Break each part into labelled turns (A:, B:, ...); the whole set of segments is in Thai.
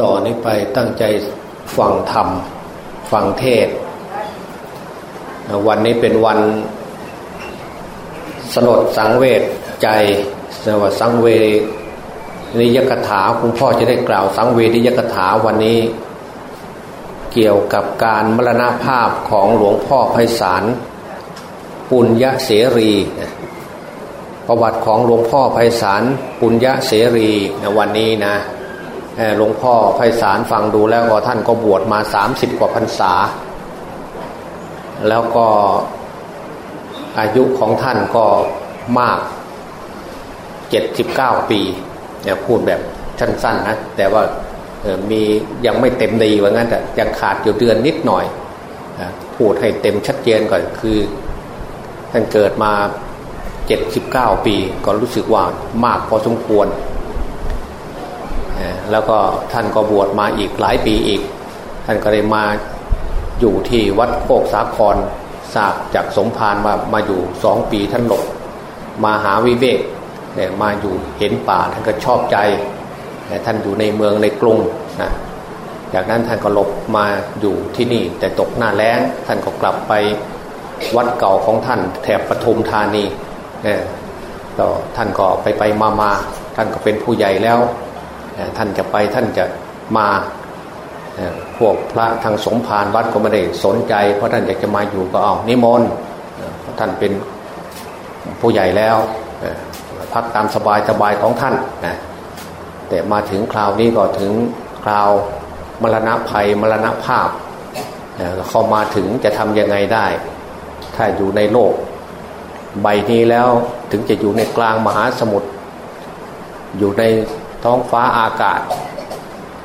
A: ต่อนนี้ไปตั้งใจฟังธรรม ฟังเทศ วันนี้เป็นวันสลดสังเวชใจสวัสสังเวนิยกถาคุณพ่อจะได้กล่าวสังเวนิยกถาวันนี้ เกี่ยวกับการมรณาภาพของหลวงพ่อไพศาลปุญญเสรี ประวัติของหลวงพ่อไพศาลปุญญเสรีวันนี้นะ หลวงพ่อไพศาลฟังดูแล้วก็ท่านก็บวชมาสามสิบกว่าพรรษา แล้วก็อายุของท่านก็มากเจ็ดสิบเก้าปีเนี่ยพูดแบบสั้นๆนะแต่ว่ามียังไม่เต็มดีว่างั้นแต่ยังขาดอยู่เดือนนิดหน่อย พูดให้เต็มชัดเจนก่อนคือ ท่านเกิดมาเจ็ดสิบเก้าปี ก็รู้สึกว่ามากพอสมควร แล้วก็ท่านก็บวชมาอีกหลายปีอีก ท่านก็เลยมาอยู่ที่วัดโคกสาครทราบจากสมภารมามาอยู่สองปีท่านหลบมาหาวิเวกเนี่ยมาอยู่เห็นป่าท่านก็ชอบใจแต่ท่านอยู่ในเมืองในกรุงนะจากนั้นท่านก็หลบมาอยู่ที่นี่ แต่ตกหน้าแล้งท่านก็กลับไปวัดเก่าของท่านแถบปทุมธานีเนี่ยท่านก็ไปไปมามาท่านก็เป็นผู้ใหญ่แล้ว ท่านจะไปท่านจะมาพวกพระทางสมภารวัดก็ไม่ได้สนใจ เพราะท่านอยากจะมาอยู่ก็เอานิมนต์ท่านเป็นผู้ใหญ่แล้วพักตามสบายสบายของท่านนะแต่มาถึงคราวนี้ก็ถึงคราวมรณะภัยมรณะภาพเขามาถึงจะทำยังไงได้ ถ้าอยู่ในโลก ใบนี้แล้วถึงจะอยู่ในกลางมหาสมุทรอยู่ใน ท้องฟ้าอากาศ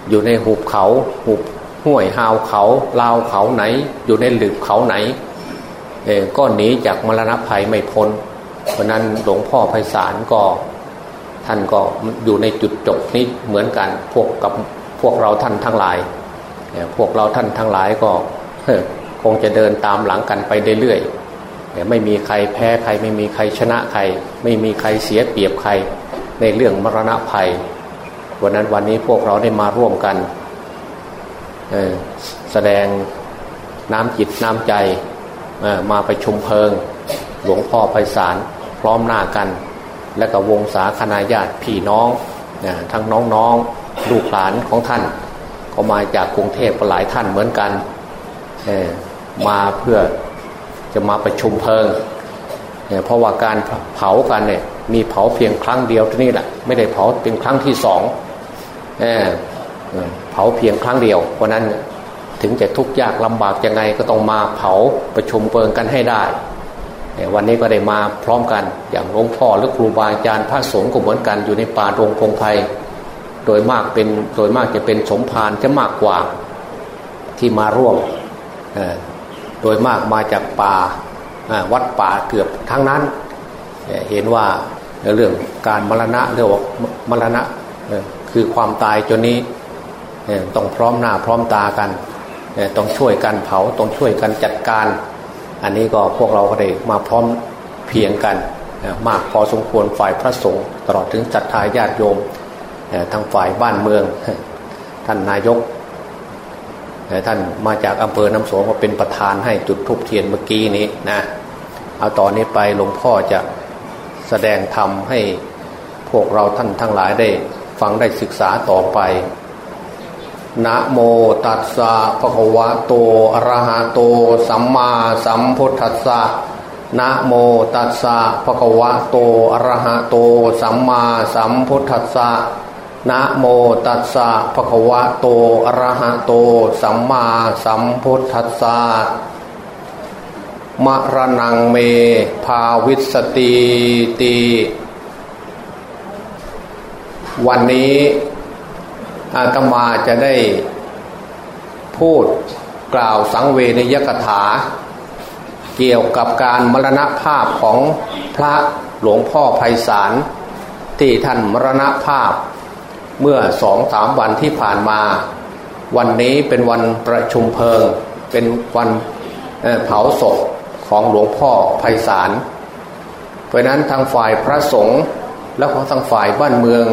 A: อยู่ในหุบเขาหุบห้วยหาวเขาลาวเขาไหน อยู่ในหลืบเขาไหนก็หนีจากมรณะภัยไม่พ้น เพราะนั้นหลวงพ่อไพศาลก็ท่านก็อยู่ในจุดจบนี้เหมือนกันพวกกับพวกเราท่านทั้งหลายพวกเราท่านทั้งหลายก็คงจะเดินตามหลังกันไปเรื่อยๆไม่มีใครแพ้ใคร ไม่มีใครชนะใคร ไม่มีใครเสียเปรียบใครในเรื่องมรณะภัย วันนั้นวันนี้พวกเราได้มาร่วมกันแสดงน้ำจิตน้ำใจมาไปชุมเพลิง หลวงพ่อไพศาลพร้อมหน้ากัน และกับวงศาคณาญาติพี่น้องทั้งน้องๆลูกหลานของท่าน ก็มาจากกรุงเทพหลายท่านเหมือนกันมาเพื่อจะมาประชุมเพลิงเพราะว่าการเผากันเนี่ยมีเผาเพียงครั้งเดียวที่นี่แหละไม่ได้เผาเป็นครั้งที่สอง เเผาเพียงครั้งเดียวเพราะนั้นถึงจะทุกข์ยากลำบากยังไงก็ต้องมาเผาประชุมเปิงกันให้ได้ วันนี้ก็ได้มาพร้อมกันอย่างหลวงพ่อหรือครูบาอาจารย์พระสงฆ์ก็เหมือนกันอยู่ในป่าดงพงไพโดยมากเป็นโดยมากจะเป็นสมภารจะมากกว่าที่มาร่วมโดยมากมาจากป่าวัดป่าเกือบทั้งนั้น เห็นว่าเรื่องการมรณะเรียกว่ามรณะ คือความตายจนนี้ต้องพร้อมหน้าพร้อมตากันต้องช่วยกันเผาต้องช่วยกันจัดการ อันนี้ก็พวกเราก็ได้มาพร้อมเพียงกันมากพอสมควรฝ่ายพระสงฆ์ตลอดถึงศรัทธาญาติโยมทางฝ่ายบ้านเมือง ท่านนายก ท่านมาจากอำเภอน้ำสงมาเป็นประธานให้จุดทุบเทียนเมื่อกี้นี้นะเอาตอนนี้ไปหลวงพ่อจะแสดงธรรมให้พวกเราท่านทั้งหลายได้ ฟังได้ศึกษาต่อไป นะโมตัสสะภะคะวะโตอะระหะโต สัมมาสัมพุทธัสสะนะโมตัสสะภะคะวะโตอะระหะโต สัมมาสัมพุทธัสสะนะโมตัสสะภะคะวะโตอะระหะโต สัมมาสัมพุทธัสสะมรณงเม ภาวิสติตี วันนี้อาตมาจะได้พูดกล่าวสังเวนยกถา เกี่ยวกับการมรณภาพของพระหลวงพ่อไพศาลที่ท่านมรณภาพเมื่อสองสามวันที่ผ่านมา วันนี้เป็นวันประชุมเพลิง เป็นวันเผาศพของหลวงพ่อไพศาลเพราะนั้นทางฝ่ายพระสงฆ์และของทางฝ่ายบ้านเมือง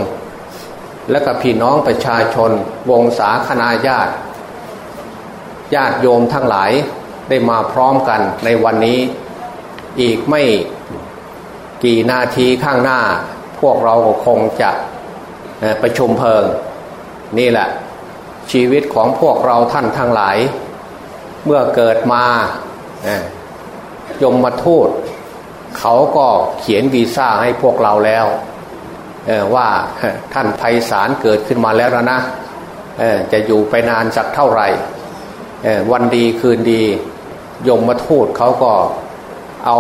A: และก็พี่น้องประชาชน วงศาคณาญาติ ญาติโยมทั้งหลายได้มาพร้อมกันในวันนี้ อีกไม่กี่นาทีข้างหน้า พวกเราก็คงจะประชุมเพลิง นี่แหละ ชีวิตของพวกเราท่านทั้งหลาย เมื่อเกิดมายมมาทูตเขาก็เขียนวีซ่าให้พวกเราแล้ว ว่าท่านไพศาลเกิดขึ้นมาแล้วนะจะอยู่ไปนานสักเท่าไหร่วันดีคืนดียมมาทูตเขาก็เอา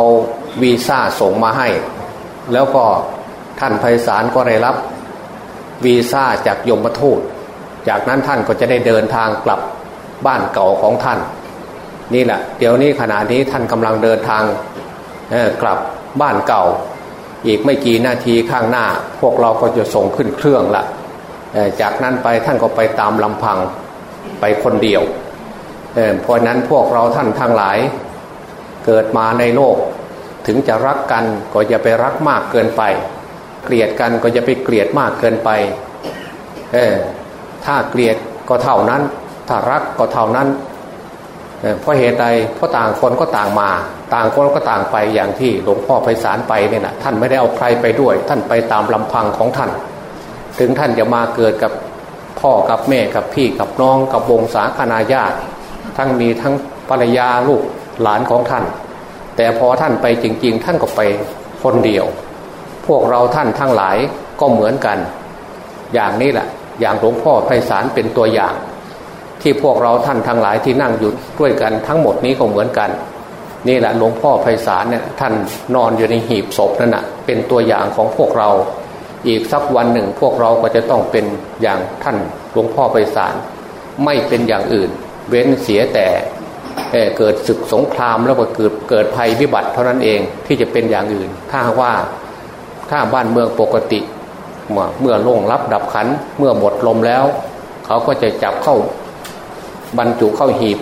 A: วีซ่าส่งมาให้ แล้วก็ท่านไพศาลก็ได้รับวีซ่าจากยมมาทูต จากนั้นท่านก็จะได้เดินทางกลับบ้านเก่าของท่าน นี่แหละเดี๋ยวนี้ขณะนี้ท่านกำลังเดินทางกลับบ้านเก่า อีกไม่กี่นาทีข้างหน้า พวกเราก็จะส่งขึ้นเครื่องละจากนั้นไปท่านก็ไปตามลำพังไปคนเดียวเพราะนั้นพวกเราท่านทั้งหลาย เกิดมาในโลก ถึงจะรักกันก็อย่าไปรักมากเกินไป เกลียดกันก็อย่าไปเกลียดมากเกินไปถ้าเกลียดก็เท่านั้น ถ้ารักก็เท่านั้นเพราะเหตุใดเพราะต่างคนก็ต่างมา ต่างคนก็ต่างไปอย่างที่หลวงพ่อไพศาลไปเนี่ยนะท่านไม่ได้เอาใครไปด้วย ท่านไปตามลำพังของท่าน ถึงท่านจะมาเกิดกับพ่อกับแม่กับพี่กับน้องกับวงศาคณาญาติ ทั้งมีทั้งภรรยาลูกหลานของท่าน แต่พอท่านไปจริง ๆ ท่านก็ไปคนเดียว พวกเราท่านทั้งหลายก็เหมือนกัน อย่างนี้แหละอย่างหลวงพ่อไพศาลเป็นตัวอย่าง ที่พวกเราท่านทั้งหลายที่นั่งอยู่ด้วยกันทั้งหมดนี้ก็เหมือนกัน นี่แหละหลวงพ่อไพศาลเนี่ยท่านนอนอยู่ในหีบศพนั่นนะเป็นตัวอย่างของพวกเรา อีกสักวันหนึ่งพวกเราก็จะต้องเป็นอย่างท่านหลวงพ่อไพศาลไม่เป็นอย่างอื่น เว้นเสียแต่เกิดศึกสงครามแล้วก็เกิดเกิดภัยวิบัติเท่านั้นเองที่จะเป็นอย่างอื่น ถ้าว่าถ้าบ้านเมืองปกติเมื่อเมื่อลงรับดับขันเมื่อหมดลมแล้ว เขาก็จะจับเข้าบรรจุเข้าหีบ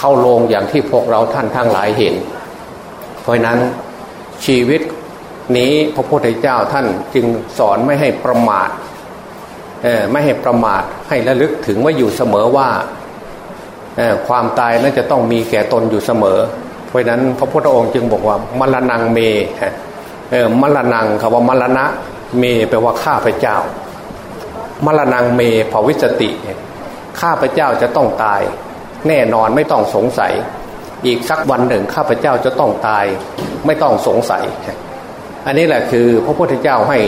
A: เข้าโรงอย่างที่พวกเราท่านทั้งหลายเห็น เพราะนั้นชีวิตนี้พระพุทธเจ้าท่านจึงสอนไม่ให้ประมาทไม่ให้ประมาทให้ระลึกถึงว่าอยู่เสมอว่าความตายนั้นจะต้องมีแก่ตนอยู่เสมอ เพราะนั้นพระพุทธองค์จึงบอกว่ามรณงเมมรณงคำว่ามรณะเมแปลว่าข้าพเจ้ามรณงเมภวิสติข้าพเจ้าจะต้องตาย แน่นอนไม่ต้องสงสัย อีกสักวันหนึ่งข้าพเจ้าจะต้องตาย ไม่ต้องสงสัย อันนี้แหละคือพระพุทธเจ้าให้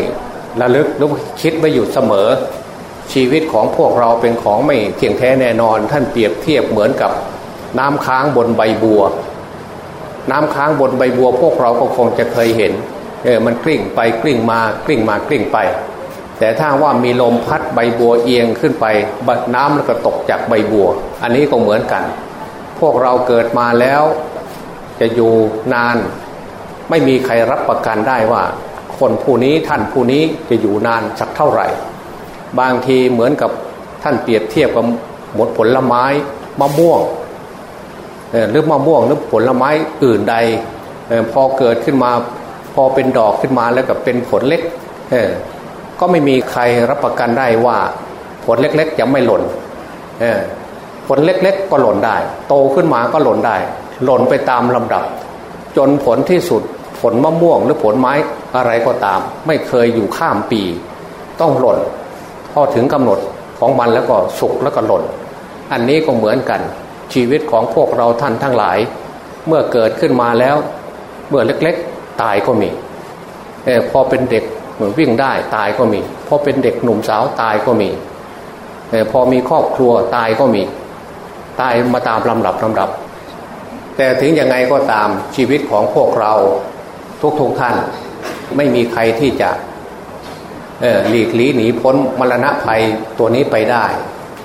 A: ระลึกรือคิดไว้อยู่เสมอ ชีวิตของพวกเราเป็นของไม่เที่ยงแท้แน่นอน ท่านเปรียบเทียบเหมือนกับน้ำค้างบนใบบัว น้ำค้างบนใบบัว พวกเราก็คงจะเคยเห็นเออมันกลิ้งไปกลิ้งมากลิ้งมากลิ้งไป แต่ถ้าว่ามีลมพัดใบบัวเอียงขึ้นไปบัดน้ำแล้วก็ตกจากใบบัว อันนี้ก็เหมือนกัน พวกเราเกิดมาแล้ว จะอยู่นาน ไม่มีใครรับประกันได้ว่า คนผู้นี้ท่านผู้นี้จะอยู่นานสักเท่าไหร่ บางทีเหมือนกับท่านเปรียบเทียบกับหมดผลไม้มะม่วงหรือมะม่วงหรือผลไม้อื่นใดพอเกิดขึ้นมาพอเป็นดอกขึ้นมาแล้วกับเป็นผลเล็ก ก็ไม่มีใครรับประกันได้ว่าผลเล็กๆจะไม่หล่นผลเล็กๆ ก็หล่นได้ โตขึ้นมาก็หล่นได้ หล่นไปตามลำดับ จนผลที่สุดผลมะม่วงหรือผลไม้อะไรก็ตาม ไม่เคยอยู่ข้ามปี ต้องหล่นพอถึงกำหนดของมันแล้วก็สุกแล้วก็หล่น อันนี้ก็เหมือนกัน ชีวิตของพวกเราท่านทั้งหลาย เมื่อเกิดขึ้นมาแล้ว เมื่อเล็กๆ ตายก็มีพอเป็นเด็ก วิ่งได้ตายก็มีพอเป็นเด็กหนุ่มสาวตายก็มีพอมีครอบครัวตายก็มี ตายมาตามลำดับลำดับ แต่ถึงยังไงก็ตามชีวิตของพวกเราทุกๆทท่านไม่มีใครที่จะหลีกลี่หนีพ้นมรณะภัยตัวนี้ไปได้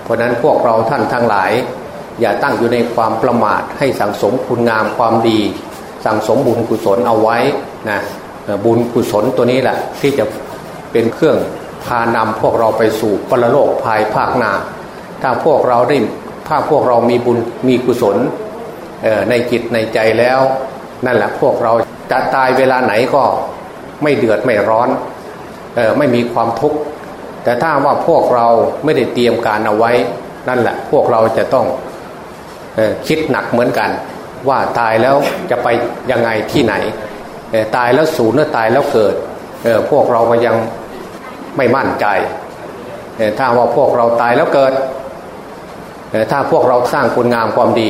A: เพราะนั้นพวกเราท่านทั้งหลาย อย่าตั้งอยู่ในความประมาทให้สังสมคุณงามความดี สังสมบุญกุศลเอาไว้นะ บุญกุศลตัวนี้แหละที่จะเป็นเครื่องพานำพวกเราไปสู่ปรโลกภายภาคหน้า ถ้าพวกเราได้ถ้าพวกเรามีบุญมีกุศลในจิตในใจแล้ว นั่นแหละพวกเราจะตายเวลาไหนก็ไม่เดือดไม่ร้อนอไม่มีความทุกข์แต่ถ้าว่าพวกเราไม่ได้เตรียมการเอาไว้ นั่นแหละพวกเราจะต้องคิดหนักเหมือนกัน ว่าตายแล้วจะไปยังไงที่ไหน ตายแล้วสูญหรือตายแล้วเกิดพวกเราก็ยังไม่มั่นใจถ้าว่าพวกเราตายแล้วเกิดถ้าพวกเราสร้างคุณงามความดี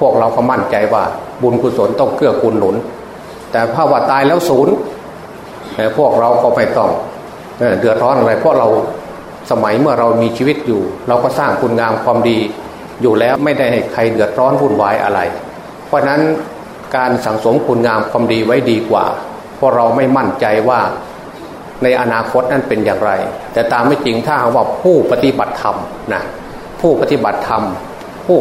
A: พวกเราก็มั่นใจว่าบุญกุศลต้องเกื้อกูลหนุน แต่ถ้าว่าตายแล้วศูนย์พวกเราก็ไม่ต้องเดือดร้อนอะไรเพราะเราสมัยเมื่อเรามีชีวิตอยู่ เราก็สร้างคุณงามความดีอยู่แล้วไม่ได้ให้ใครเดือดร้อนวุ่นวายอะไร เพราะนั้น การสั่งสมคุณงามความดีไว้ดีกว่า เพราะเราไม่มั่นใจว่าในอนาคตนั้นเป็นอย่างไร แต่ตามไม่จริงถ้าว่าผู้ปฏิบัติธรรมนะผู้ปฏิบัติธรรม ผู้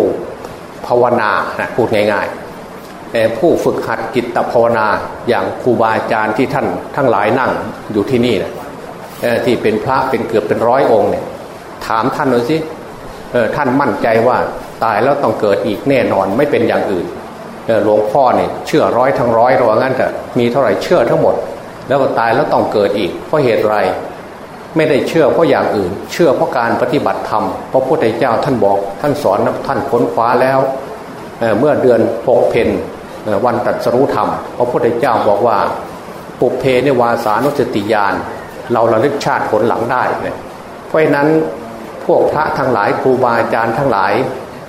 A: ภาวนานะพูดง่ายๆแต่ผู้ฝึกหัดจิตภาวนาอย่างครูบาอาจารย์ที่ท่านทั้งหลายนั่งอยู่ที่นี่นะที่เป็นพระเป็นเกือบเป็นร้อยองค์เนี่ยถามท่านหน่อยสิท่านมั่นใจว่าตายแล้วต้องเกิดอีกแน่นอนไม่เป็นอย่างอื่น หลวงพ่อเนี่ยเชื่อร้อยทั้งร้อยเรางั้นแต่มีเท่าไหร่เชื่อทั้งหมด แล้วก็ตายแล้วต้องเกิดอีก เพราะเหตุไร ไม่ได้เชื่อเพราะอย่างอื่น เชื่อเพราะการปฏิบัติธรรมเพราะพระพุทธเจ้าท่านบอกท่านสอนท่านค้นคว้าแล้วเมื่อเดือนหกเพนวันตัดสรู้ธรรมพระพุทธเจ้าบอกว่า ปุเพในวาสานุสติญาณเราระลึกชาติผลหลังได้เนี่ยเพราะนั้นพวกพระทั้งหลายครูบาอาจารย์ทั้งหลาย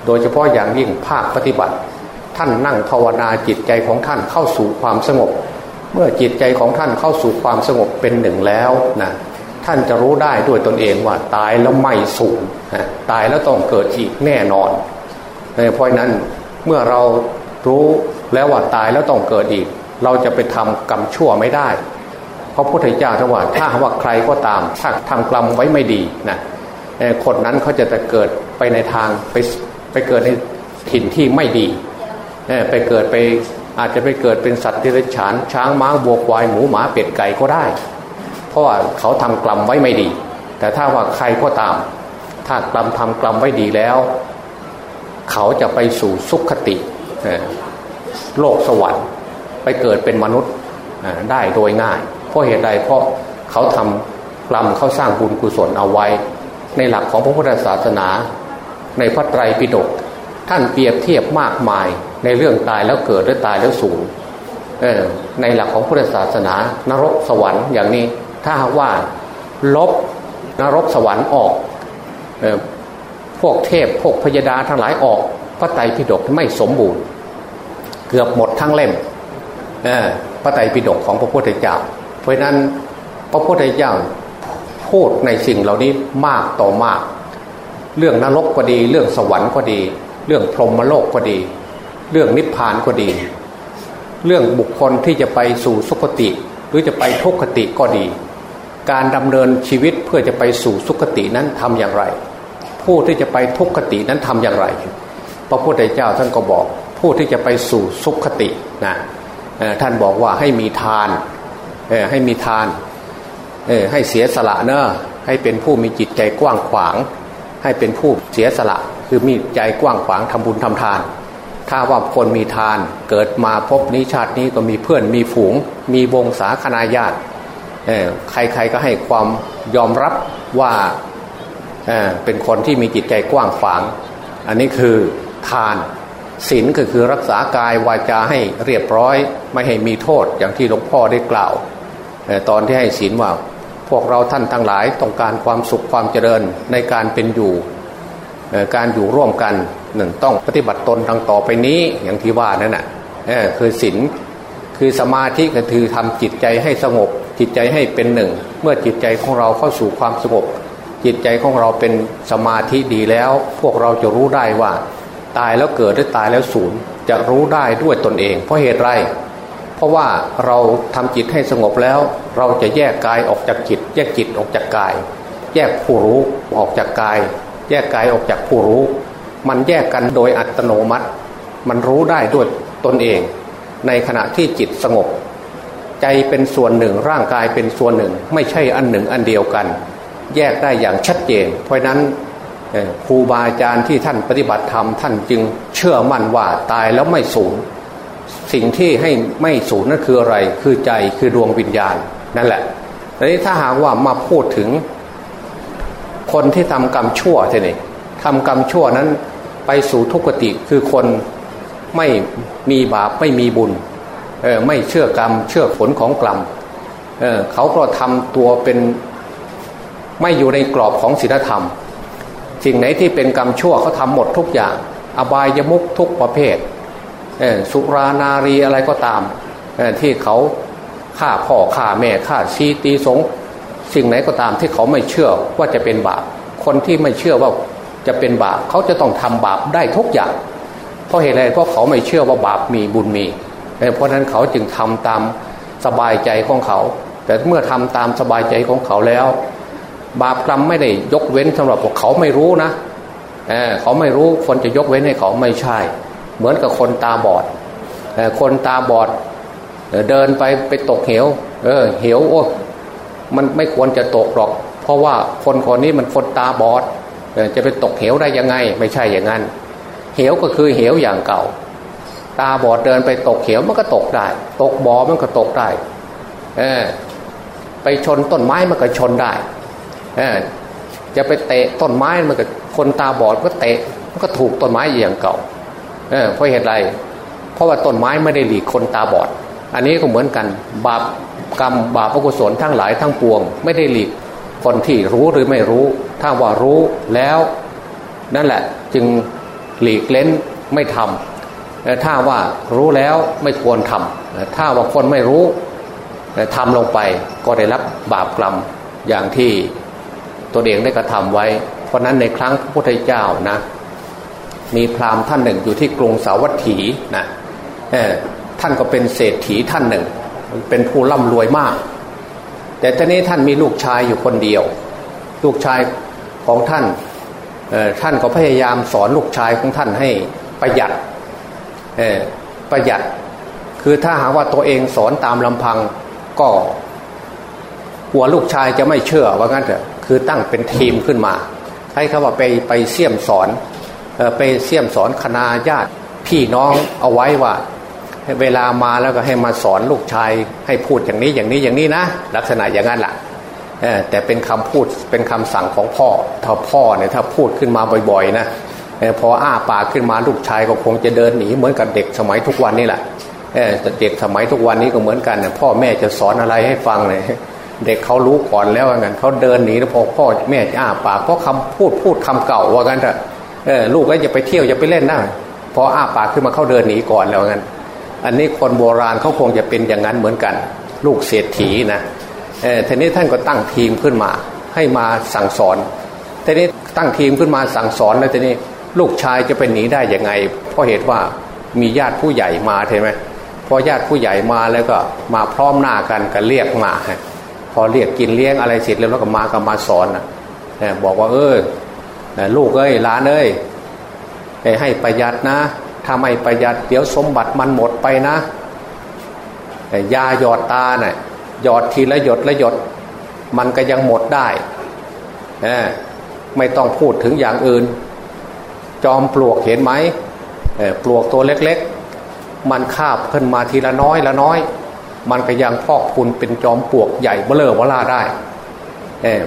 A: โดยเฉพาะอย่างยิ่งภาคปฏิบัติ ท่านนั่งภาวนาจิตใจของท่านเข้าสู่ความสงบ เมื่อจิตใจของท่านเข้าสู่ความสงบเป็นหนึ่งแล้วนะท่านจะรู้ได้ด้วยตนเองว่าตายแล้วไม่สูญตายแล้วต้องเกิดอีกแน่นอน เพราะนั้นเมื่อเรารู้แล้วว่าตายแล้วต้องเกิดอีก เราจะไปทำกรรมชั่วไม่ได้ เพราะพุทธเจ้าถ้าว่าถ้าว่าใครก็ตามถ้าทำกรรมไว้ไม่ดีนะคนนั้นเขาจะจะเกิดไปในทางไปไปเกิดในถิ่นที่ไม่ดี ไปเกิดไปอาจจะไปเกิดเป็นสัตว์ที่ไรฉาน ช้างม้าวัวควายหมูหมาเป็ดไก่ก็ได้ เพราะว่าเขาทำกรรมไว้ไม่ดี แต่ถ้าว่าใครก็ตาม ถ้ากรรมทำกรรมไว้ดีแล้ว เขาจะไปสู่สุขติโลกสวรรค์ ไปเกิดเป็นมนุษย์ได้โดยง่าย เพราะเหตุใดเพราะเขาทำกรรมเขาสร้างบุญกุศลเอาไว้ ในหลักของพระพุทธศาสนา ในพระไตรปิฎกท่านเปรียบเทียบมากมาย ในเรื่องตายแล้วเกิดและตายแล้วสูญในหลักของพุทธศาสนา นรกสวรรค์อย่างนี้ ถ้าหากว่าลบนรกสวรรค์ออกพวกเทพพวกพยดาทั้งหลายออกพระไตรปิฎกไม่สมบูรณ์ เกือบหมดทั้งเล่มพระไตรปิฎกของพระพุทธเจ้า เพราะนั้นพระพุทธเจ้าพูดในสิ่งเหล่านี้มากต่อมาก เรื่องนรกก็ดี เรื่องสวรรค์ก็ดี เรื่องพรหมโลกก็ดี เรื่องนิพพานก็ดี เรื่องบุคคลที่จะไปสู่สุคติ หรือจะไปทุกขติก็ดี การดำเนินชีวิตเพื่อจะไปสู่สุคตินั้นทำอย่างไร ผู้ที่จะไปทุกขตินั้นทำอย่างไร พระพุทธเจ้าท่านก็บอก ผู้ที่จะไปสู่สุขตินะท่านบอกว่าให้มีทานให้มีทานให้เสียสละเนอะให้เป็นผู้มีจิตใจกว้างขวาง ให้เป็นผู้เสียสละ คือมีใจกว้างขวางทำบุญทำทาน ถ้าว่าคนมีทานเกิดมาพบนี้ชาตินี้ก็มีเพื่อนมีฝูง มีวงศาคณาญาติใครๆก็ให้ความยอมรับว่าเเป็นคนที่มีจิตใจกว้างขวาง อันนี้คือทานศีลก็คือรักษากายวาจาให้เรียบร้อย ไม่ให้มีโทษอย่างที่หลวงพ่อได้กล่าวตอนที่ให้ศีลว่า พวกเราท่านทั้งหลายต้องการความสุขความเจริญในการเป็นอยู่ การอยู่ร่วมกันหนึ่งต้องปฏิบัติตนทางต่อไปนี้อย่างที่ว่านั่นแหะคือศีลคือสมาธิก็คือทำจิตใจให้สงบ จิตใจให้เป็นหนึ่ง เมื่อจิตใจของเราเข้าสู่ความสงบ จิตใจของเราเป็นสมาธิดีแล้ว พวกเราจะรู้ได้ว่า ตายแล้วเกิดหรือตายแล้วสูญจะรู้ได้ด้วยตนเอง เพราะเหตุไร เพราะว่าเราทำจิตให้สงบแล้ว เราจะแยกกายออกจากจิต แยกจิตออกจากกาย แยกผู้รู้ออกจากกาย แยกกายออกจากผู้รู้ มันแยกกันโดยอัตโนมัติ มันรู้ได้ด้วยตนเอง ในขณะที่จิตสงบ ใจเป็นส่วนหนึ่งร่างกายเป็นส่วนหนึ่ง ไม่ใช่อันหนึ่งอันเดียวกัน แยกได้อย่างชัดเจน เพราะนั้นครูบาอาจารย์ที่ท่านปฏิบัติธรรมท่านจึงเชื่อมั่นว่าตายแล้วไม่สูญสิ่งที่ให้ไม่สูญนั่นคืออะไร คือใจคือดวงวิญญาณนั่นแหละทีนี้ถ้าหากว่ามาพูดถึง คนที่ทำกรรมชั่วทีนี่ทำกรรมชั่วนั้นไปสู่ทุกขติคือคนไม่มีบาปไม่มีบุญเออไม่เชื่อกรรม เชื่อผลของกรรมเออเขาก็ทำตัวเป็นไม่อยู่ในกรอบของศีลธรรมสิ่งไหนที่เป็นกรรมชั่วเขาทำหมดทุกอย่าง อบายมุกทุกประเภทสุรานารีอะไรก็ตามที่เขาฆ่าพ่อฆ่าแม่ฆ่าชีตีสง สิ่งไหนก็ตามที่เขาไม่เชื่อว่าจะเป็นบาป คนที่ไม่เชื่อว่าจะเป็นบาปเขาจะต้องทำบาปได้ทุกอย่าง เพราะเหตุอะไรเพราะเขาไม่เชื่อว่าบาปมีบุญมี เพราะนั้นเขาจึงทำตามสบายใจของเขา แต่เมื่อทำตามสบายใจของเขาแล้ว บาปกรรมไม่ได้ยกเว้นสำหรับพวกเขาไม่รู้นะเเขาไม่รู้คนจะยกเว้นให้เขาไม่ใช่ เหมือนกับคนตาบอดคนตาบอดเดินไปไปตกเหว เออเหวโอ้ มันไม่ควรจะตกหรอก เพราะว่าคนคนนี้มันคนตาบอดจะไปตกเหวได้ยังไง ไม่ใช่อย่างนั้น เหวก็คือเหวอย่างเก่า ตาบอดเดินไปตกเหวมันก็ตกได้ ตกบ่อมันก็ตกได้เออไปชนต้นไม้มันก็ชนได้เออจะไปเตะต้นไม้มันก็คนตาบอดก็เตะมันก็ถูกต้นไม้อย่างเก่าเออเพราะเหตุไร เพราะว่าต้นไม้ไม่ได้หลีกคนตาบอด อันนี้ก็เหมือนกัน บาป กรรมบาปอกุศลทั้งหลายทั้งปวง ไม่ได้หลีกคนที่รู้หรือไม่รู้ ถ้าว่ารู้แล้ว นั่นแหละจึงหลีกเล้นไม่ทำแต่ถ้าว่ารู้แล้วไม่ควรทำถ้าว่าคนไม่รู้ทำลงไปก็ได้รับบาปกรรมอย่างที่ตัวเองได้กระทำไว้ เพราะนั้นในครั้งพระพุทธเจ้านะมีพราหมณ์ท่านหนึ่งอยู่ที่กรุงสาวัตถีนะท่านก็เป็นเศรษฐีท่านหนึ่ง เป็นผู้ร่ำรวยมาก แต่ตอนนี้ท่านมีลูกชายอยู่คนเดียว ลูกชายของท่านท่านก็พยายามสอนลูกชายของท่านให้ประหยัดประหยัด คือถ้าหากว่าตัวเองสอนตามลำพังก็หัวลูกชายจะไม่เชื่อว่างั้นเถอะคือตั้งเป็นทีมขึ้นมาให้เขาว่าไปไปเสี่ยมสอนไปเสี่ยมสอนคณะญาติพี่น้องเอาไว้ว่า เวลามาแล้วก็ให้มาสอนลูกชาย ให้พูดอย่างนี้อย่างนี้อย่างนี้นะ ลักษณะอย่างนั้นแหละแต่เป็นคำพูดเป็นคำสั่งของพ่อ ถ้าพ่อเนี่ยถ้าพูดขึ้นมาบ่อยๆนะพออ้าปากขึ้นมาลูกชายก็คงจะเดินหนีเหมือนกับเด็กสมัยทุกวันนี่แหละเด็กสมัยทุกวันนี้ก็เหมือนกันพ่อแม่จะสอนอะไรให้ฟังเลยเด็กเขารู้ก่อนแล้วว่างั้นเขาเดินหนีแล้วพอพ่อแม่จะอ้าปากเพราะคำพูดพูดคำเก่าว่ากันเถอะลูกก็จะไปเที่ยวจะไปเล่นนะพออ้าปากขึ้นมาเขาเดินหนีก่อนแล้วงั้น อันนี้คนโบราณเขาคงจะเป็นอย่างนั้นเหมือนกัน ลูกเศรษฐีนะเออทีนี้ท่านก็ตั้งทีมขึ้นมา ให้มาสั่งสอนทีนี้ตั้งทีมขึ้นมาสั่งสอนแล้วทีนี้ลูกชายจะเป็นหนีได้ยังไง เพราะเหตุว่ามีญาติผู้ใหญ่มาใช่ไหมพอญาติผู้ใหญ่มาแล้วก็มาพร้อมหน้ากันกันเรียกมาพอเรียกกินเลี้ยงอะไรเสร็จแล้วก็มาก็มาสอนนะบอกว่าเออลูกเอ้ยหลานเอ้ยให้ประหยัดนะ ถ้าไม่ประหยัดเดี๋ยวสมบัติมันหมดไปนะยาหยอดตาเนะ่ยหยอดทีละหยดละหยด มันก็ยังหมดได้ ไม่ต้องพูดถึงอย่างอื่น จอมปลวกเห็นไหมปลวกตัวเล็กๆ มันคาบขึ้นมาทีละน้อยละน้อย มันก็ยังพอกพุนเป็นจอมปลวกใหญ่เบลอเวลาได้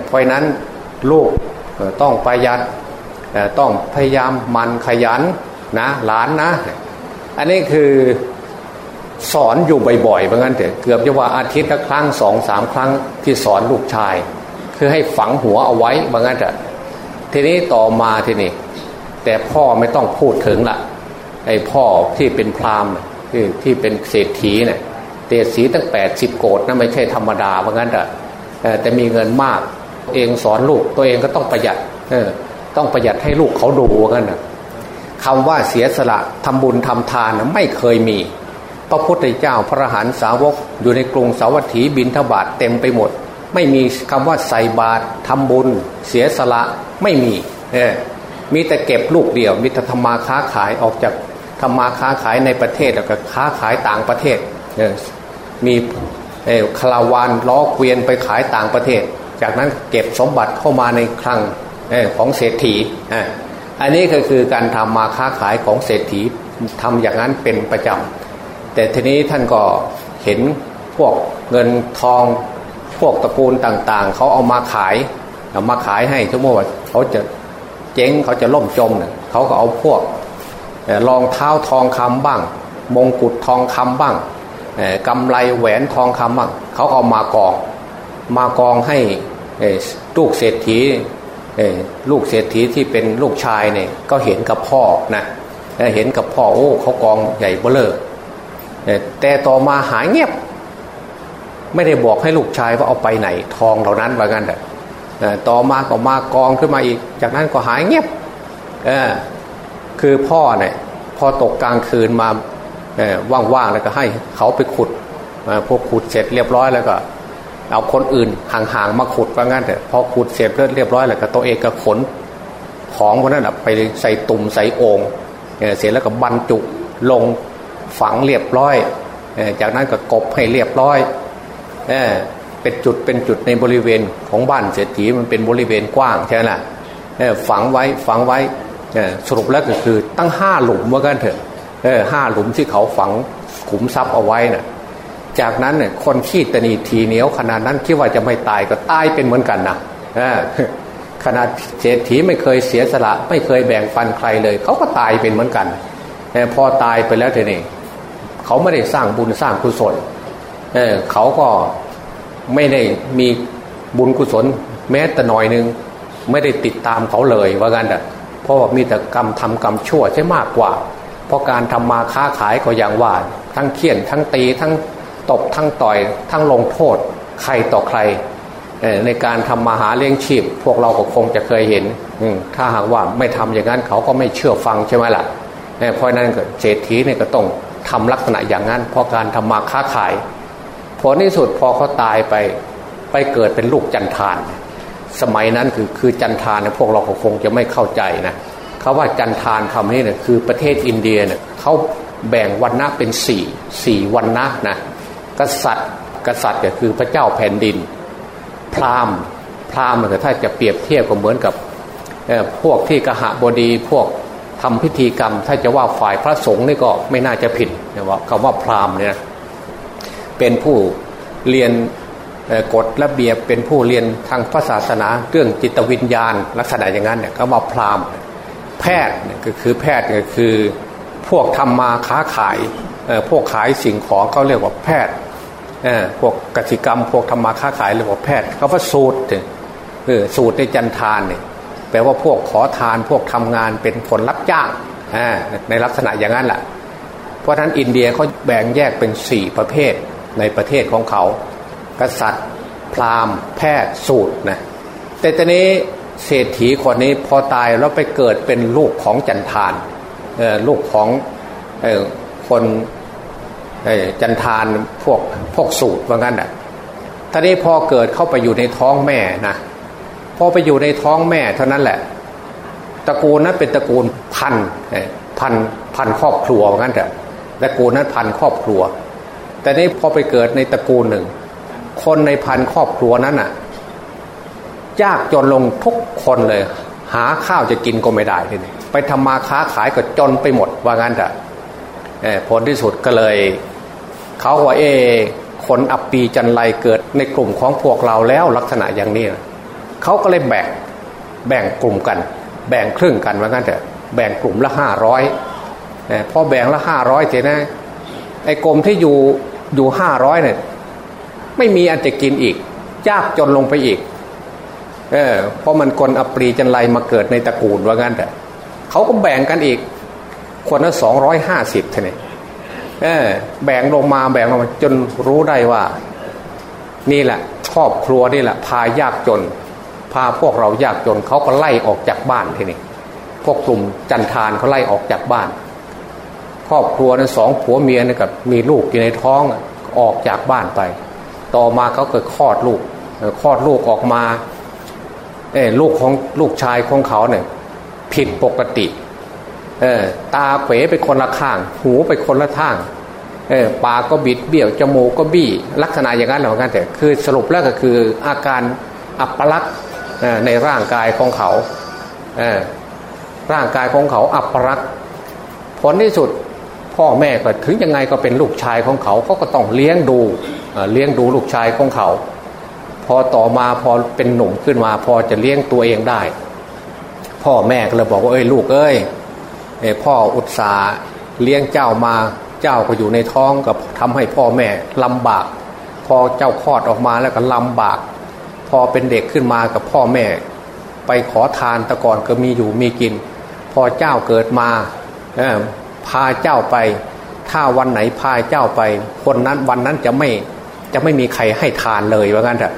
A: เพราะนั้นลูกต้องประหยัดต้องพยายามมันขยัน นะหลานนะ อันนี้คือสอนอยู่บ่อยๆเหมือนกันเถอะเกือบจะว่าอาทิตย์ละครั้งสองสามครั้งที่สอนลูกชาย คือให้ฝังหัวเอาไว้เหมือนกันเถอะทีนี้ต่อมาทีนี้แต่พ่อไม่ต้องพูดถึงละไอ้พ่อที่เป็นพราหมณ์ที่ที่เป็นเศรษฐีเนี่ยเศรษฐีตั้งแปดสิบโกดนะไม่ใช่ธรรมดาเหมือนกันเถอะแต่มีเงินมากเองสอนลูกตัวเองก็ต้องประหยัดเออต้องประหยัดให้ลูกเขาดูกันนะ คำว่าเสียสละทำบุญทำทานไม่เคยมี พระพุทธเจ้าพระหันสาวกอยู่ในกรุงสาวัตถีบินทบาทเต็มไปหมด ไม่มีคำว่าใส่บาตรทำบุญ เสียสละไม่มีเออมีแต่เก็บลูกเดียว มีแต่ธรรมาค้าขายออกจากธรรมาค้าขายในประเทศแล้วก็ค้าขายต่างประเทศเออมีเออคลาวานล้อเกวียนไปขายต่างประเทศ จากนั้นเก็บสมบัติเข้ามาในคลังของเศรษฐี อันนี้ก็คือการทำมาค้าขายของเศรษฐีทำอย่างนั้นเป็นประจำแต่ทีนี้ท่านก็เห็นพวกเงินทองพวกตระกูลต่างๆ เขาเอามาขายเอามาขายให้สมมติว่าเขาจะเจ๊งเขาจะล่มจมเนี่ยเขาก็เอาพวกรองเท้าทองคำบ้าง มงกุฎทองคำบ้างกำไรแหวนทองคำบ้างเขาเอามากอง มากองให้ลูกเศรษฐี ลูกเศรษฐีที่เป็นลูกชายเนี่ยก็เห็นกับพ่อนะเห็นกับพ่อโอ้เขากองใหญ่เบ้อเลยแต่ต่อมาหายเงียบ ไม่ได้บอกให้ลูกชายว่าเอาไปไหน ทองเหล่านั้นว่างั้นแต่ต่อมาก็มากองขึ้นมาอีก จากนั้นก็หายเงียบคือพ่อเนี่ยพอตกกลางคืนมาว่างๆแล้วก็ให้เขาไปขุดพวกขุดเสร็จเรียบร้อยแล้วก็ เอาคนอื่นห่างๆมาขุดว่างั้นแต่พอขุดเสร็จเรียบร้อยแล้วก็ตัวเองก็ขนของพวกนั้นไปใส่ตุ่มใส่โอง่งเสร็จแล้วก็บรรจุลงฝังเรียบร้อย จากนั้นก็กบให้เรียบร้อยเป็นจุดเป็นจุดในบริเวณของบ้านเศรษฐีมันเป็นบริเวณกว้างใช่ไหมฝังไว้ฝังไว้สรุปแล้วก็คือตั้งห้าหลุมว่ากันเถอะห้าหลุมที่เขาฝังขุมทรัพย์เอาไว้นะ่ะ จากนั้นเนี่ยคนขี้ตนีทีเหนียวขนาดนั้นคิดว่าจะไม่ตายก็ตายเป็นเหมือนกันนะขนาดเศรษฐีไม่เคยเสียสละ ไม่เคยแบ่งปันใครเลย เขาก็ตายเป็นเหมือนกันแต่พอตายไปแล้วเทนี่เขาไม่ได้สร้างบุญสร้างกุศลเเขาก็ไม่ได้มีบุญกุศล แม้แต่หน่อยนึง ไม่ได้ติดตามเขาเลยว่ากันแต่เพราะมีแต่กรรมทำกรรมชั่วใช่มากกว่า เพราะการทำมาค้าขายก็อย่างว่า ทั้งเคี่ยนทั้งตีทั้ง ตบทั้งต่อยทั้งลงโทษใครต่อใคร ในการทำมาหาเลี้ยงชีพ พวกเราก็คงจะเคยเห็น ถ้าหากว่าไม่ทำอย่างนั้นเขาก็ไม่เชื่อฟังใช่ไหมล่ะเพราะนั้นเศรษฐีเนี่ยก็ต้องทำลักษณะอย่างนั้น เพราะการทำมาค้าขายผลที่สุดพอเขาตายไปไปเกิดเป็นลูกจันทาน สมัยนั้นคือคือจันทานเนี่ยพวกเราคงจะไม่เข้าใจนะเขาว่าจันทานคำนี้เนี่ยคือประเทศอินเดียเนี่ยเขาแบ่งวันนะเป็นสี่สี่วันนะนะ กษัตริย์ กษัตริย์ก็คือพระเจ้าแผ่นดิน พราหมณ์ พราหมณ์ถ้าจะเปรียบเทียบก็เหมือนกับพวกที่กหบดีพวกทำพิธีกรรม ถ้าจะว่าฝ่ายพระสงฆ์นี่ก็ไม่น่าจะผิดนะว่าคำว่าพราหมณ์เนี่ยเป็นผู้เรียนกฎระเบียบเป็นผู้เรียนทางพระศาสนาเรื่องจิตวิญญาณ ลักษณะอย่างนั้นเนี่ยก็มาพราหมณ์ แพทย์ก็คือแพทย์ก็คือพวกทำมาค้าขายพวกขายสิ่งของเขาเรียกว่าแพทย์ พวกกสิกรรม พวกทำมาค้าขายเรียกว่าแพทย์เขาว่าสูตรสูตรในจันทานเนี่ยแปลว่าพวกขอทานพวกทำงานเป็นคนรับจ้างในลักษณะอย่างนั้นแหละเพราะฉะนั้นอินเดียเขาแบ่งแยกเป็นสี่ประเภทในประเทศของเขา กษัตริย์ พราหมณ์ แพทย์สูตรนะแต่ตอนนี้เศรษฐีคนนี้พอตายแล้วไปเกิดเป็นลูกของจันทานลูกของคน จันทานพวกพวกสูตรว่างั้นอะตอนนี้พอเกิดเข้าไปอยู่ในท้องแม่นะพอไปอยู่ในท้องแม่เท่านั้นแหละ ตระกูลนั้นเป็นตระกูลพันพันพันครอบครัวว่างั้นแต่ตระกูลนั้นพันครอบครัว แต่นี้พอไปเกิดในตระกูลหนึ่ง คนในพันครอบครัวนั้นอะยากจนลงทุกคนเลย หาข้าวจะกินก็ไม่ได้ทีนี้ไปทำมาค้าขายก็จนไปหมดว่างั้นแต่ ผลที่สุดก็เลยเขาว่าเอคนอับปีจันไรเกิดในกลุ่มของพวกเราแล้วลักษณะอย่างนี้เขาก็เลยแบ่งแบ่งกลุ่มกัน แบ่งครึ่งกันว่างั้นแต่แบ่งกลุ่มละห้าร้อยพอแบ่งละห้าร้อยเจนะไอ้กรมที่อยู่อยู่ห้าร้อยเนี่ยไม่มีอันจะกินอีกยากจนลงไปอีกเออเพราะมันคนอปรีจันไรมาเกิดในตระกูลว่างั้นแต่เขาก็แบ่งกันอีก คนละสองร้อยห้าสิบเท่านี้เออแบ่งลงมาแบ่งลงมาจนรู้ได้ว่า นี่แหละครอบครัวนี่แหละ พายากจน พาพวกเรายากจนเขาก็ไล่ออกจากบ้านทีนี้พวกกลุ่มจันทานเขาไล่ออกจากบ้าน ครอบครัวนั้นสองผัวเมียนี่กับมีลูกอยู่ในท้องออกจากบ้านไป ต่อมาเขาเกิดคลอดลูกคลอดลูกออกมาเออลูกของลูกชายของเขาเนี่ยผิดปกติ ตาเป๋ไปคนละข้าง หูไปคนละทางปากก็บิดเบี้ยวจมูกก็บี้ลักษณะอย่างนั้นเหมือนกันแต่คือสรุปแล้วก็คืออาการอัปลักษณ์ในร่างกายของเขาเร่างกายของเขาอัปลักษณ์ผลที่สุดพ่อแม่ก็ถึงยังไงก็เป็นลูกชายของเขาเขาก็ต้องเลี้ยงดูเลี้ยงดูลูกชายของเขา พอต่อมาพอเป็นหนุ่มขึ้นมา พอจะเลี้ยงตัวเองได้ พ่อแม่ก็เลยบอกว่าเอ้ยลูกเอ้ย พ่ออุตสาเลี้ยงเจ้ามาเจ้าก็อยู่ในท้องกับทำให้พ่อแม่ลำบาก พอเจ้าคลอดออกมาแล้วก็ลำบาก พอเป็นเด็กขึ้นมากับพ่อแม่ ไปขอทานตะก่อนก็มีอยู่มีกิน พอเจ้าเกิดมาพาเจ้าไป ถ้าวันไหนพาเจ้าไป คนนั้นวันนั้นจะไม่จะไม่มีใครให้ทานเลยว่างั้นเถอะ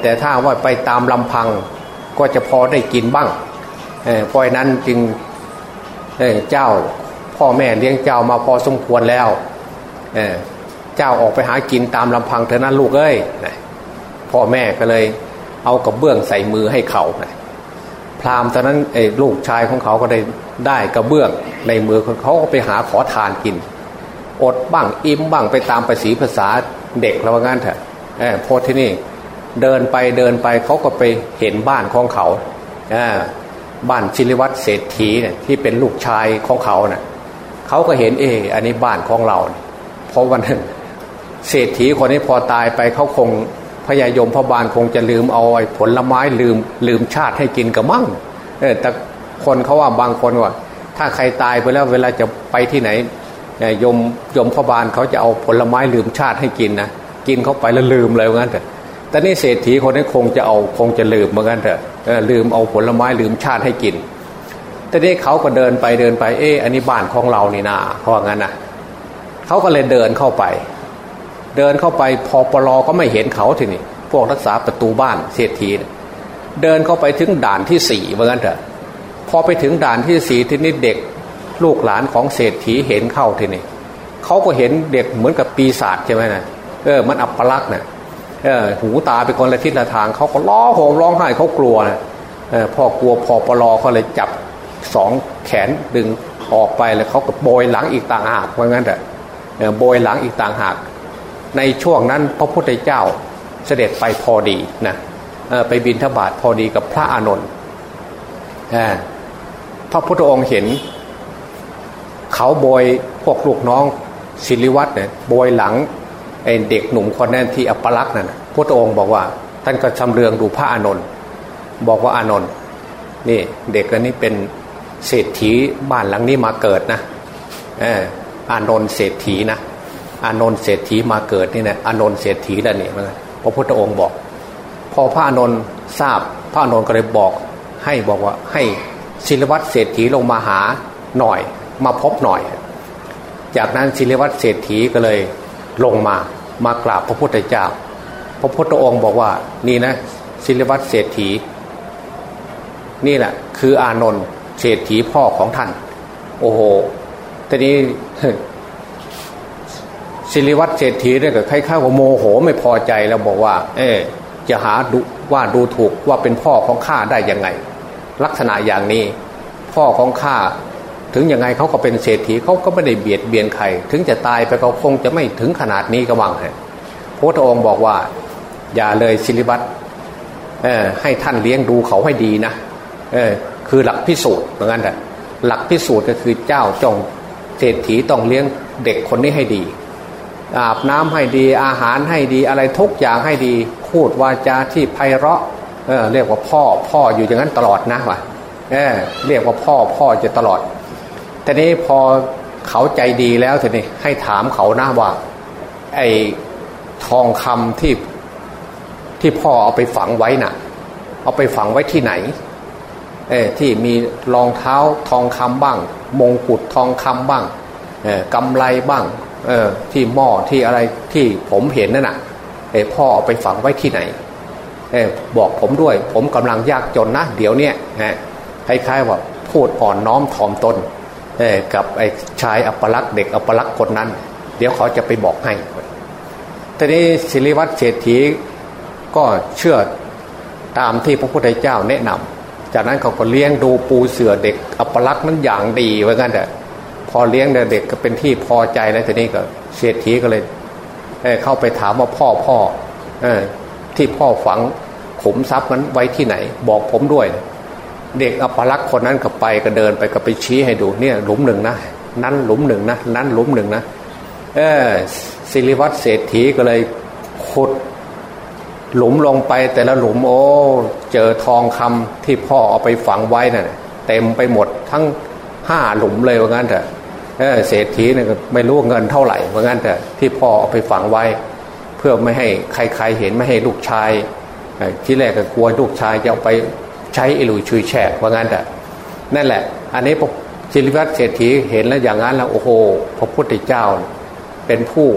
A: แต่ถ้าว่าไปตามลำพังก็จะพอได้กินบ้างเพราะนั้นจึง เจ้าพ่อแม่เลี้ยงเจ้ามาพอสมควรแล้วเเจ้าออกไปหากินตามลำพังเถอะนั้นลูกเอ้ยพ่อแม่ก็เลยเอากระเบื้องใส่มือให้เขาพราหมณ์ตอนนั้นไอ้ลูกชายของเขาก็ได้ได้กระเบื้องในมือเขาก็ไปหาขอทานกิน อดบ้างอิ่มบ้างไปตามภาษีภาษาเด็กแล้วงั้นเถอะพอที่นี่เดินไปเดินไปเขาก็ไปเห็นบ้านของเขา บ้านชิริวัตรเศรษฐีเนี่ยที่เป็นลูกชายของเขาเนะ่ยเขาก็เห็นเอออันนี้บ้านของเราเพราะวันนั้นเศรษฐีคนนี้พอตายไปเขาคงพญายมพระบาลคงจะลืมเอาไอ้ผลไม้ลืมลืมชาติให้กินกับมั่งเออแต่คนเขาว่าบางคนว่า ถ้าใครตายไปแล้วเวลาจะไปที่ไหนยมยมพระบาลเขาจะเอาผลไม้ลืมชาติให้กินนะกินเข้าไปแล้วลืมเลยงั้นแต่ แต่นี่เศรษฐีคนนี้คงจะเอาคงจะลืมเหมือนกันเถอะลืมเอาผลไม้ลืมชาติให้กิน แต่นี้เขาก็เดินไปเดินไปเอออันนี้บ้านของเรานี่นาเพราะงั้นนะเขาก็เลยเดินเข้าไป เดินเข้าไปพอปลอก็ไม่เห็นเขาทีนี้พวกรักษาประตูบ้านเศรษฐีเดินเข้าไปถึงด่านที่สี่เหมือนกันเถอะพอไปถึงด่านที่สี่ทีนี้เด็กลูกหลานของเศรษฐีเห็นเข้าทีนี้เขาก็เห็นเด็กเหมือนกับปีศาจใช่ไหมนะเออมันอัปลักษณ์นะเออ หูตาเป็นคนละทิศละทางเขาก็ร้องโหมร้องไห้เขากลัวนะอพ่อกลัวพอปลอเขาเลยจับสองแขนดึงออกไปแล้วเขาก็โบยหลังอีกต่างหากว่างั้นแต่โบยหลังอีกต่างหาก ในช่วงนั้นพระพุทธเจ้าเสด็จไปพอดีนะไปบินทบาทพอดีกับพระอานนท์พระพุทธองค์เห็น เขาโบยพวกลูกน้องศิริวัตรเนี่ยโบยหลัง เด็กหนุ่มคนนั้นที่อัปลักษณ์นั่นพระองค์บอกว่า ท่านก็ชำเลืองดูพระอานนท์บอกว่าอานนท์นี่เด็กคนนี้เป็นเศรษฐีบ้านหลังนี้มาเกิดนะเอออานนท์เศรษฐีนะอานนท์เศรษฐีมาเกิดนี่นะอานนท์เศรษฐีแล้วนี่พระพุทธองค์บอก พอพระอานนท์ทราบพระอานนท์ก็เลยบอก ให้บอกว่าให้ศิลวัตรเศรษฐีลงมาหาหน่อย มาพบหน่อย จากนั้นศิลวัตรเศรษฐีก็เลย ลงมามากราบพระพุทธเจ้า พระพุทธองค์บอกว่านี่นะศิลวัตรเศรษฐี นี่แหละคืออานนท์เศรษฐีพ่อของท่าน โอ้โหทีนี้ศิริวัตรเศรษฐีเนี่ยก็คล้ายๆว่าโมโหไม่พอใจแล้วบอกว่า เออจะหาดูว่าดูถูกว่าเป็นพ่อของข้าได้ยังไง ลักษณะอย่างนี้ พ่อของข้า ถึงยังไงเขาก็เป็นเศรษฐีเขาก็ไม่ได้เบียดเบียนใคร ถึงจะตายไปเขาคงจะไม่ถึงขนาดนี้ก็วังฮะพระองค์บอกว่า อย่าเลยศิริวัตให้ท่านเลี้ยงดูเขาให้ดีนะคือหลักพิสูจน์เหมือนกันแหละหลักพิสูจน์ก็คือเจ้าจงเศรษฐีต้องเลี้ยงเด็กคนนี้ให้ดี อาบน้ำให้ดีอาหารให้ดีอะไรทุกอย่างให้ดีพูดวาจาที่ไพเราะเเรียกว่าพ่อพ่ออยู่อย่างนั้นตลอดนะวะเเรียกว่าพ่อพ่อจะตลอด แต่นี้พอเขาใจดีแล้วทีนี้ให้ถามเขาหน้าว่า ไอ้ทองคำที่ที่พ่อเอาไปฝังไว้น่ะ เอาไปฝังไว้ที่ไหน เอที่มีรองเท้าทองคำบ้าง มงกุฎทองคำบ้างเออกำไรบ้าง เออที่หม้อที่อะไรที่ผมเห็นนั่นน่ะเอพ่อเอาไปฝังไว้ที่ไหนเออบอกผมด้วย ผมกำลังยากจนนะ เดี๋ยวเนี้ยฮะคล้ายๆว่าพูดอ่อนน้อมถ่อมตน กับไอ้ชายอัปลักษ์เด็กอัปลักษ์คนนั้น เดี๋ยวเขาจะไปบอกให้ทีนี้ศิริวัตรเศรษฐีก็เชื่อตามที่พระพุทธเจ้าแนะนำจากนั้นเขาก็เลี้ยงดูปูเสือเด็กอัปลักษณ์นั้นอย่างดีไว้กันแต่พอเลี้ยงเด็กก็เป็นที่พอใจแล้วทีนี้ก็เศรษฐีก็เลยเเข้าไปถามว่าพ่อพ่ออที่พ่อฝังขุมทรัพย์นั้นไว้ที่ไหน บอกผมด้วย เด็กอัปลักษณ์คนนั้นก็ไปก็เดินไปก็ไปชี้ให้ดูเนี่ยหลุมหนึ่งนะนั้นหลุมหนึ่งนะนั้นหลุมหนึ่งนะเออศิริวัตรเศรษฐีก็เลยขุดหลุมลงไปแต่ละหลุมโอ้เจอทองคำที่พ่อเอาไปฝังไว้นะ่ะเต็มไปหมดทั้งห้าหลุมเลยว่างั้นเถอะเศรษฐีเนี่ยไม่รู้เงินเท่าไหร่ว่างั้นเถอะที่พ่อเอาไปฝังไว้ เพื่อไม่ให้ใครๆเห็นไม่ให้ลูกชายที่แรกก็กลัวลูกชายจะเอาไป ใช้อิลุยชุยแฉกว่างั้นเถอะนั่นแหละ อันนี้จิริวัตรเศรษฐีเห็นแล้วอย่างนั้นแล้วโอ้โหพระพุทธเจ้า เป็นผู้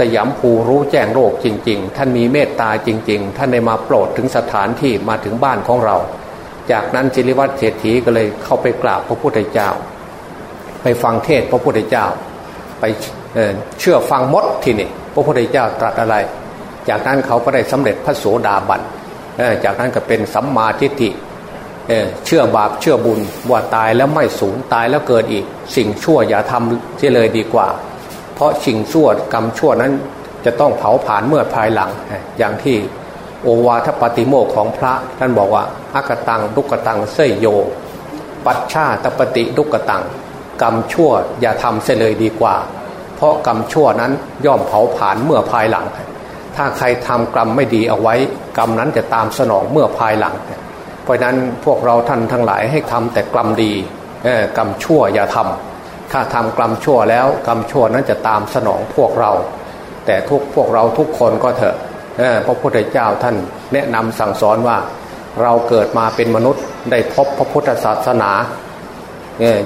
A: สยามภูรู้แจ้งโลกจริง ๆ ท่านมีเมตตาจริง ๆ ท่านได้มาโปรดถึงสถานที่มาถึงบ้านของเรา จากนั้นจิริวัตรเศรษฐีก็เลยเข้าไปกราบพระพุทธเจ้า ไปฟังเทศพระพุทธเจ้า ไปเเชื่อฟังมดที่นี่พระพุทธเจ้าตรัสอะไร จากนั้นเขาก็ได้สำเร็จพระโสดาบันจากนั้นก็เป็นสัมมาทิฏฐิ เเชื่อบาปเชื่อบุญว่าตายแล้วไม่สูญตายแล้วเกิดอีก สิ่งชั่วอย่าทำเสียเลยดีกว่า เพราะสิ่งชั่วกรรมชั่วนั้นจะต้องเผาผลาญเมื่อภายหลัง อย่างที่โอวาทปฏิโมกของพระท่านบอกว่าอักตังดุกตังเสยโย ปัจฉาตปฏิดุกตัง กรรมชั่วอย่าทำเสียเลยดีกว่า เพราะกรรมชั่วนั้นย่อมเผาผลาญเมื่อภายหลัง ถ้าใครทำกรรมไม่ดีเอาไว้ กรรมนั้นจะตามสนองเมื่อภายหลัง เพราะนั้นพวกเราท่านทั้งหลายให้ทำแต่กรรมดีกรรมชั่วอย่าทำถ้าทำกรรมชั่วแล้วกรรมชั่วนั้นจะตามสนองพวกเรา แต่ทุกพวกเราทุกคนก็เถอะพระพุทธเจ้าท่านแนะนำสั่งสอนว่าเราเกิดมาเป็นมนุษย์ได้พบพระพุทธศาสนา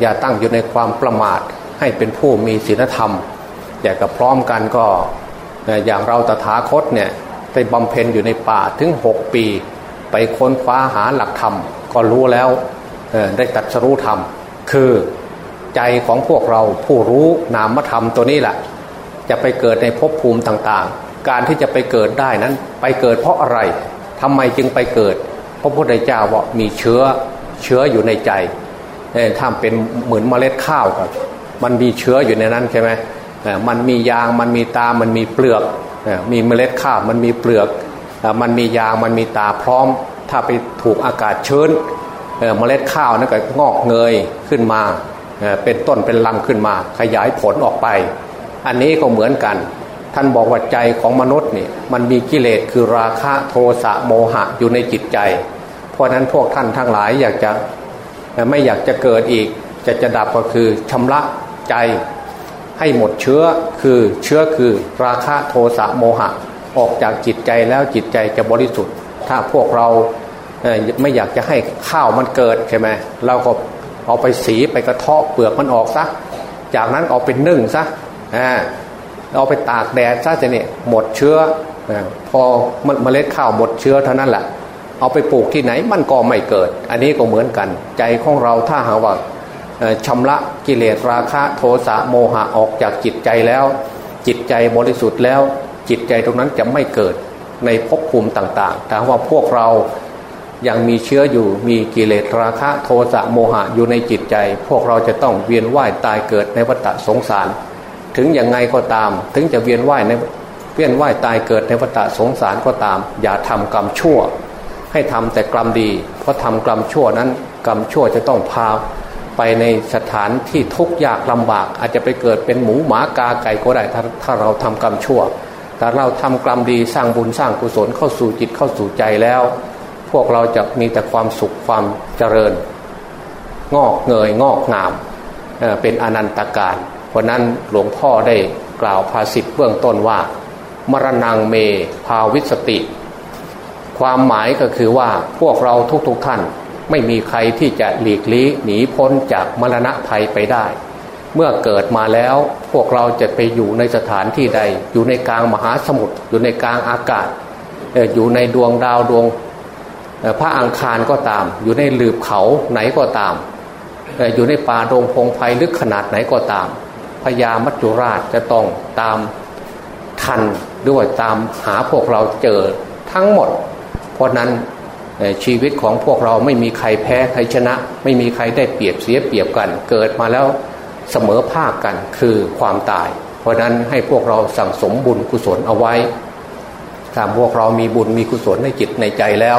A: อย่าตั้งอยู่ในความประมาทให้เป็นผู้มีศีลธรรมอย่ากับพร้อมกันก็อย่างเราตถาคตเนี่ยไปบำเพ็ญอยู่ในป่าถึงหกปี ไปค้นคว้าหาหลักธรรม ก็รู้แล้วได้ตัดสรู้ธรรม คือใจของพวกเราผู้รู้นามธรรมตัวนี้แหละจะไปเกิดในภพภูมิต่างๆ การที่จะไปเกิดได้นั้นไปเกิดเพราะอะไรทำไมจึงไปเกิด พระพุทธเจ้าบอกมีเชื้อเชื้ออยู่ในใจถ้าเป็นเหมือนเมล็ดข้าวครับมันมีเชื้ออยู่ในนั้นใช่ไหมมันมียางมันมีตา มันมีเปลือก มีเมล็ดข้าวมันมีเปลือก มันมียางมันมีตาพร้อม ถ้าไปถูกอากาศชื้นเมล็ดข้าวนั่นก็งอกเงยขึ้นมาเป็นต้นเป็นลำขึ้นมา ขยายผลออกไป อันนี้ก็เหมือนกัน ท่านบอกว่าใจของมนุษย์นี่มันมีกิเลสคือราคะโทสะโมหะอยู่ในจิตใจ เพราะนั้นพวกท่านทั้งหลายอยากจะไม่อยากจะเกิดอีก จะจะดับก็คือชำระใจให้หมดเชื้อคือเชื้อคือราคะโทสะโมหะ ออกจากจิตใจแล้วจิตใจจะบริสุทธิ์ ถ้าพวกเราไม่อยากจะให้ข้าวมันเกิดใช่ไหมเราก็เอาไปสีไปกระเทาะเปลือกมันออกซะจากนั้นเอาไปนึ่งซะเอาไปตากแดดซะจะเนี่ยหมดเชื้อพอเมล็ดข้าวหมดเชื้อเท่านั้นแหละเอาไปปลูกที่ไหนมันก็ไม่เกิด อันนี้ก็เหมือนกัน ใจของเราถ้าหาว่าชำระกิเลสราคะโทสะโมหะออกจากจิตใจแล้ว จิตใจบริสุทธิ์แล้ว จิตใจตรงนั้นจะไม่เกิดในภพภูมิต่างๆแต่ว่าพวกเรายังมีเชื้ออยู่มีกิเลสราคะโทสะโมหะอยู่ในจิตใจ พวกเราจะต้องเวียนว่ายตายเกิดในวัฏสงสาร ถึงอย่างไงก็ตาม ถึงจะเวียนว่ายในเวียนว่ายตายเกิดในวัฏสงสารก็ตาม อย่าทำกรรมชั่ว ให้ทำแต่กรรมดี เพราะทำกรรมชั่วนั้น กรรมชั่วจะต้องพาไปในสถานที่ทุกข์ยากลำบาก อาจจะไปเกิดเป็นหมูหมากาไก่ก็ได้ถ้าถ้าเราทำกรรมชั่ว แต่เราทำกรรมดีสร้างบุญสร้างกุศลเข้าสู่จิตเข้าสู่ใจแล้ว พวกเราจะมีแต่ความสุขความเจริญ งอกเงยงอกงามเป็นอนันตการเพราะนั้นหลวงพ่อได้กล่าวภาษิตเบื้องต้นว่า มรณงเมภาวิสติ ความหมายก็คือว่าพวกเราทุกๆทท่าน ไม่มีใครที่จะหลีกลี่หนีพ้นจากมรณะภัยไปได้ เมื่อเกิดมาแล้วพวกเราจะไปอยู่ในสถานที่ใด อยู่ในกลางมหาสมุทรอยู่ในกลางอากาศ อยู่ในดวงดาวดวงพระอังคารก็ตาม อยู่ในหลืบเขาไหนก็ตาม อยู่ในป่าดงพงไพ่ลึกขนาดไหนก็ตามพญามัจจุราชจะต้องตามทันด้วยตามหาพวกเราเจอทั้งหมด เพราะนั้นชีวิตของพวกเราไม่มีใครแพ้ใครชนะ ไม่มีใครได้เปรียบเสียเปรียบกัน เกิดมาแล้ว เสมอภาคกันคือความตาย เพราะนั้นให้พวกเราสั่งสมบุญกุศลเอาไว้ถ้าพวกเรามีบุญมีกุศลในจิตในใจแล้ว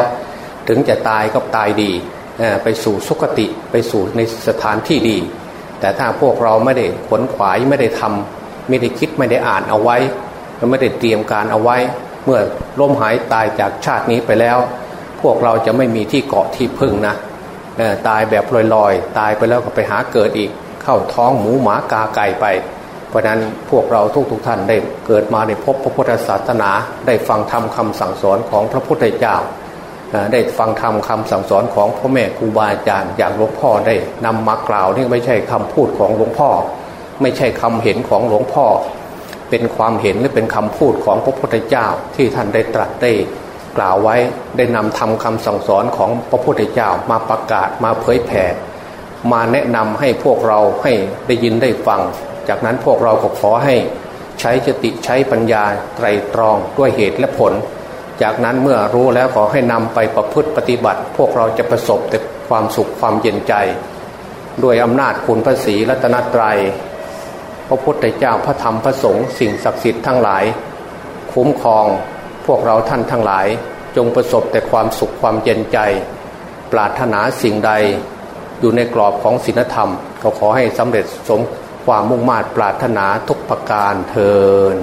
A: ถึงจะตายก็ตายดีไปสู่สุคติไปสู่ในสถานที่ดี แต่ถ้าพวกเราไม่ได้ขนขวายไม่ได้ทำไม่ได้คิดไม่ได้อ่านเอาไว้ไม่ได้เตรียมการเอาไว้ เมื่อล้มหายตายจากชาตินี้ไปแล้ว พวกเราจะไม่มีที่เกาะที่พึ่งนะตายแบบลอยๆ ตายไปแล้วก็ไปหาเกิดอีก เข้าท้องหมูหมากาไก่ไป เพราะนั้นพวกเราทุกๆทท่านได้เกิดมาในพบพระพุทธศาสนา ได้ฟังธรรมคาสั่งสอนของพระพุทธเจ้าได้ฟังธรรมคาสั่งสอนของพ่อแม่ครูบาอาจารย์อย่างหลวงพ่อได้นำมากล่าวนี่ไม่ใช่คำพูดของหลวงพ่อ ไม่ใช่คำเห็นของหลวงพ่อ เป็นความเห็นหรือเป็นคำพูดของพระพุทธเจ้าที่ท่านได้ตรัสได้กล่าวไว้ได้นำทำคำสั่งสอนของพระพุทธเจ้ามาประกาศมาเผยแผ่ มาแนะนำให้พวกเราให้ได้ยินได้ฟัง จากนั้นพวกเราก็ขอให้ใช้สติใช้ปัญญาไตรตรองด้วยเหตุและผล จากนั้นเมื่อรู้แล้วขอให้นำไปประพฤติปฏิบัติ พวกเราจะประสบแต่ความสุขความเย็นใจ ด้วยอำนาจคุณพระศรีรัตนตรยัยพระพุทธเจ้าพระธรรมพระสงฆ์สิ่งศักดิ์สิทธิ์ทั้งหลาย คุ้มครองพวกเราท่านทั้งหลาย จงประสบแต่ความสุขความเย็นใจ ปรารถนาสิ่งใด อยู่ในกรอบของศีลธรรม ก็ขอให้สำเร็จสมความมุ่งมา่ปรารถนาทุกประการเทิน